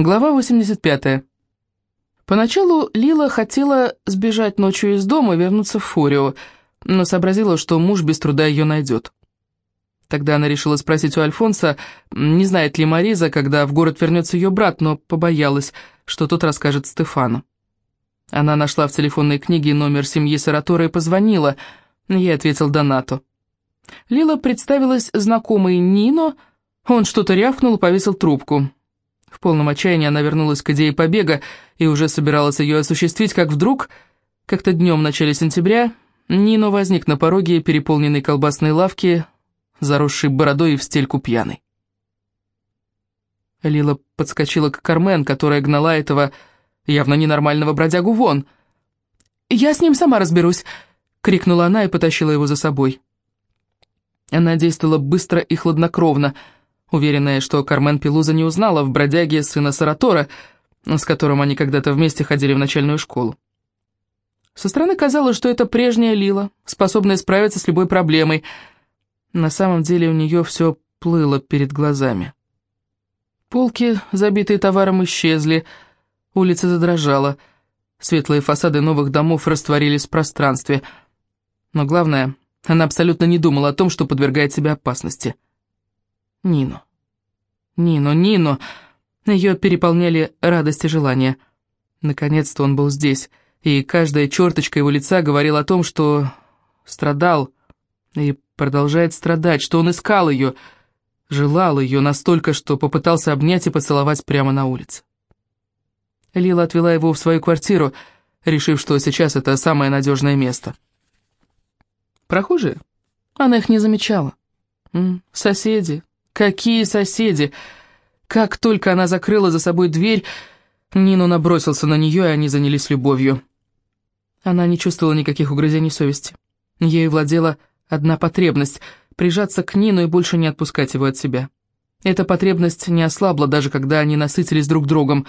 Глава 85. Поначалу Лила хотела сбежать ночью из дома и вернуться в Форио, но сообразила, что муж без труда ее найдет. Тогда она решила спросить у Альфонса, не знает ли Мариза, когда в город вернется ее брат, но побоялась, что тот расскажет Стефану. Она нашла в телефонной книге номер семьи Саратора и позвонила. Ей ответил Донато. Лила представилась знакомой Нино, он что-то рявкнул и повесил трубку. В полном отчаянии она вернулась к идее побега и уже собиралась ее осуществить, как вдруг, как-то днем в начале сентября, Нино возник на пороге переполненной колбасной лавки, заросшей бородой и в стельку пьяной. Лила подскочила к Кармен, которая гнала этого явно ненормального бродягу вон. «Я с ним сама разберусь!» — крикнула она и потащила его за собой. Она действовала быстро и хладнокровно — уверенная, что Кармен Пелуза не узнала в бродяге сына Саратора, с которым они когда-то вместе ходили в начальную школу. Со стороны казалось, что это прежняя Лила, способная справиться с любой проблемой. На самом деле у нее все плыло перед глазами. Полки, забитые товаром, исчезли, улица задрожала, светлые фасады новых домов растворились в пространстве. Но главное, она абсолютно не думала о том, что подвергает себя опасности — Нину. Нину, Нину. Ее переполняли радость и желание. Наконец-то он был здесь, и каждая черточка его лица говорила о том, что страдал и продолжает страдать, что он искал ее, желал ее настолько, что попытался обнять и поцеловать прямо на улице. Лила отвела его в свою квартиру, решив, что сейчас это самое надежное место. Прохожие? Она их не замечала. Соседи, Какие соседи! Как только она закрыла за собой дверь, Нино набросился на нее, и они занялись любовью. Она не чувствовала никаких угрызений совести. Ею владела одна потребность — прижаться к Нину и больше не отпускать его от себя. Эта потребность не ослабла, даже когда они насытились друг другом.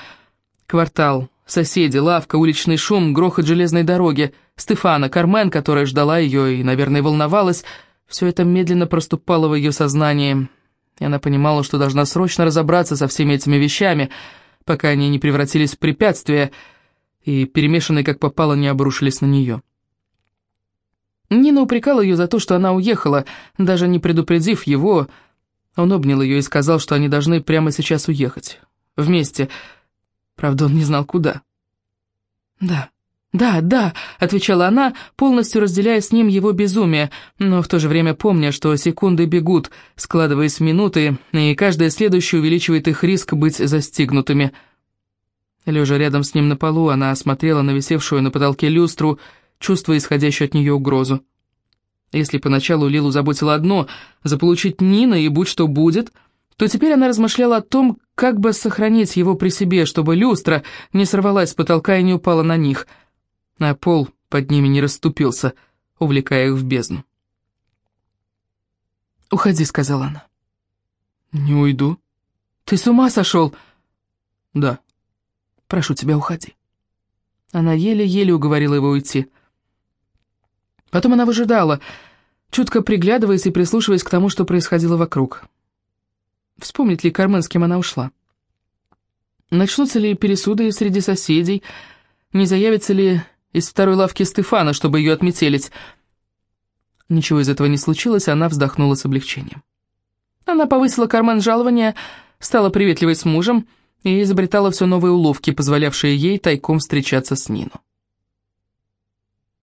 Квартал, соседи, лавка, уличный шум, грохот железной дороги, Стефана, Кармен, которая ждала ее и, наверное, волновалась — все это медленно проступало в ее сознании — и она понимала, что должна срочно разобраться со всеми этими вещами, пока они не превратились в препятствия и, перемешанные как попало, не обрушились на нее. Нина упрекала ее за то, что она уехала, даже не предупредив его. Он обнял ее и сказал, что они должны прямо сейчас уехать. Вместе. Правда, он не знал, куда. «Да», «Да, да», — отвечала она, полностью разделяя с ним его безумие, но в то же время помня, что секунды бегут, складываясь в минуты, и каждая следующая увеличивает их риск быть застигнутыми. Лежа рядом с ним на полу, она осмотрела на висевшую на потолке люстру, чувствуя исходящую от нее угрозу. Если поначалу Лилу заботило одно — заполучить Нина и будь что будет, то теперь она размышляла о том, как бы сохранить его при себе, чтобы люстра не сорвалась с потолка и не упала на них — а пол под ними не расступился, увлекая их в бездну. «Уходи», — сказала она. «Не уйду». «Ты с ума сошел?» «Да». «Прошу тебя, уходи». Она еле-еле уговорила его уйти. Потом она выжидала, чутко приглядываясь и прислушиваясь к тому, что происходило вокруг. Вспомнит ли Кармен, с кем она ушла? Начнутся ли пересуды среди соседей? Не заявится ли из второй лавки Стефана, чтобы ее отметелить. Ничего из этого не случилось, она вздохнула с облегчением. Она повысила карман жалования, стала приветливой с мужем и изобретала все новые уловки, позволявшие ей тайком встречаться с Нино.